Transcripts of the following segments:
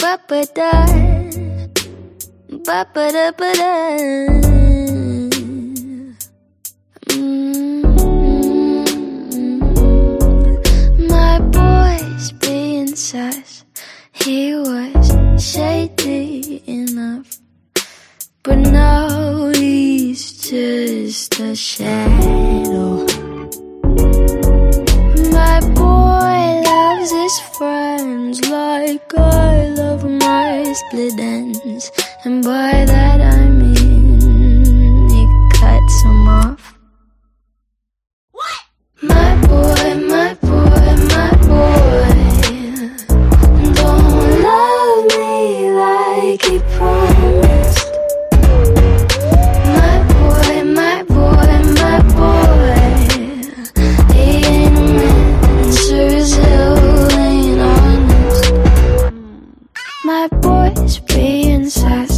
Ba ba da, ba ba da ba da. Mm. My boy's being sus. He was shady enough, but now he's just a shadow. Like I love my split ends, and by that I My boy's being sus,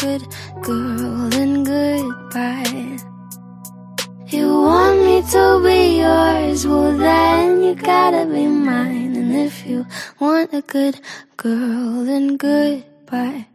good girl, then goodbye. You want me to be yours, well then you gotta be mine. And if you want a good girl, then goodbye.